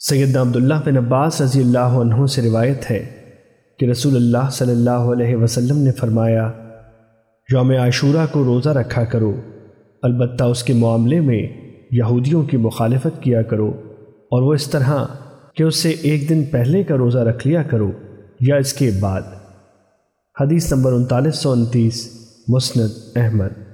سیدنا عبداللہ بن عباس رضی اللہ عنہ سے روایت ہے کہ رسول اللہ صلی اللہ علیہ وسلم نے فرمایا، یوم عاشورہ کو روزہ رکھا کرو، البتہ اس کے معاملے میں یہودیوں کی مخالفت کیا کرو، اور وہ اس طرح کہ اس سے ایک دن پہلے کا روزہ رکھ لیا کرو یا اس کے بعد۔ حدیث نمبر انتالیس سو انتیس، مسند احمد۔